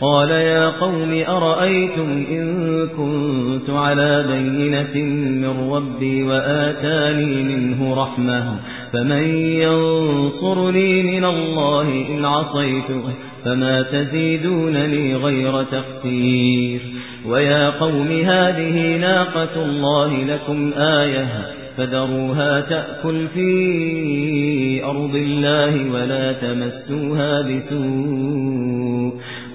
قال يا قوم أرأيتم إن كنت على بينة من ربي وآتاني منه رحمة فمن ينصرني من الله إن عصيته فما تزيدونني غير تخطير ويا قوم هذه ناقة الله لكم آية فذروها تأكل في أرض الله ولا تمسوها بسوء